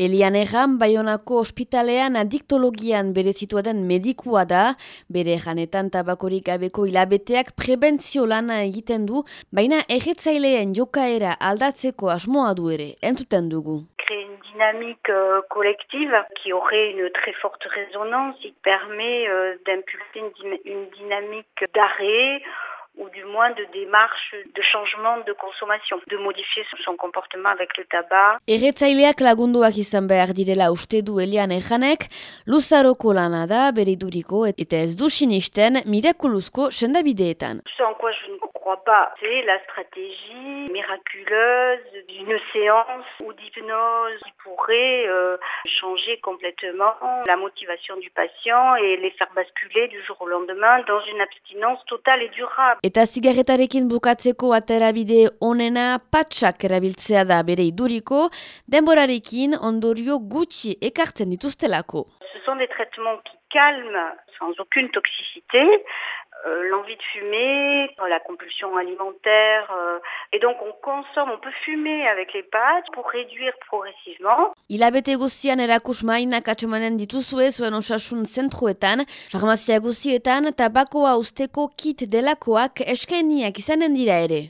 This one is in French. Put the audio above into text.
Elian Egan, Bayonako ospitalean adiktologian bere den medikua da, bere janetan tabakorik gabeko hilabeteak prebentzio lana egiten du, baina erretzaileen jokaera aldatzeko asmoa du ere, entuten dugu. dynamique euh, collective qui aurait une très forte résonance, qui permet euh, d'impulser une dynamique d'arrêt ou du moins de démarche de changement de consommation, de modifier son comportement avec le tabac. Erretzaileak lagunduak izan behar direla uste du Elian Ejanek, luzaroko lana da beriduriko eta ez du sinisten mirakuluzko sendabideetan. Ce en quoi je ne crois pas, c'est la stratégie miraculeuse d'une séance ou d'hypnose qui pourrait euh, changer complètement la motivation du patient et les faire basculer du jour au lendemain dans une abstinence totale et durable. Eta zigarretarekin bukatzeko aterabide onena patsak erabiltzea da bere iduriko, denborarekin ondorio gutxi ekartzen dituztelako. Ce sont des traitements qui calment sans aucune toxicité, euh, l'envie de fumer, la compulsion alimentaire, euh, et donc on consomme, on peut fumer avec les pâtes pour réduire progressivement. Ilabete guztian erakus mainak atxemanen dituzue zuen osasun zentruetan, farmazia guztietan tabakoa usteko kit delakoak eskainiak izanen dira ere.